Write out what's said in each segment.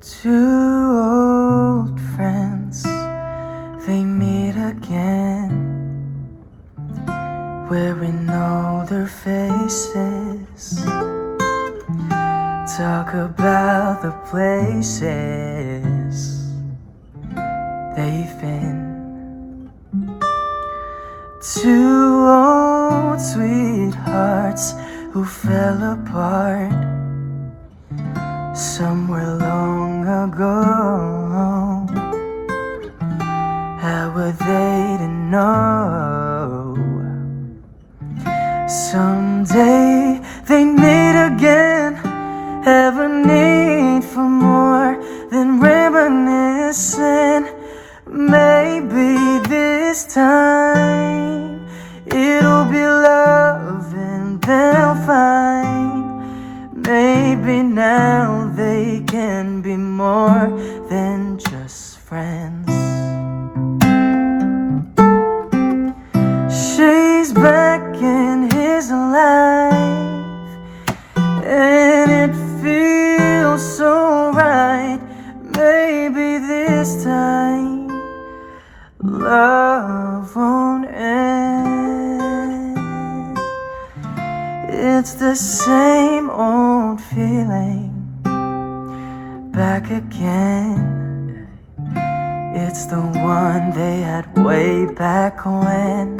Two old friends, they meet again, wearing their faces. Talk about the places they've been. Two old sweethearts who fell apart somewhere long ago. How were they to know? Someday they meet again, have now they can be more than just friends. She's back in his life, and it feels so right. Maybe this time love won't end. It's the same old feeling back again. It's the one they had way back when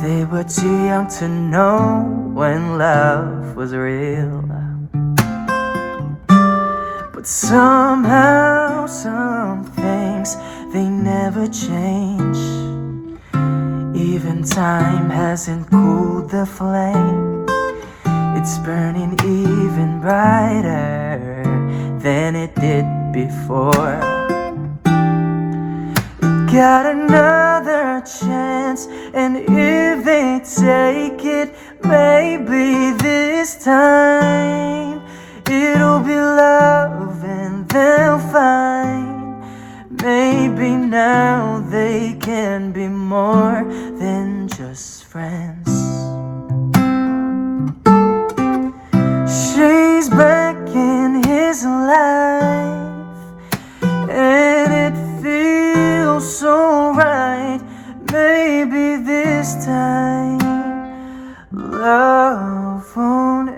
they were too young to know when love was real. But somehow, some things they never change. Even time hasn't cooled the flame. It's burning even brighter than it did before. Got another chance, and if they take it, maybe this time Maybe now they can be more than just friends. She's back in his life, and it feels so right. Maybe this time love won't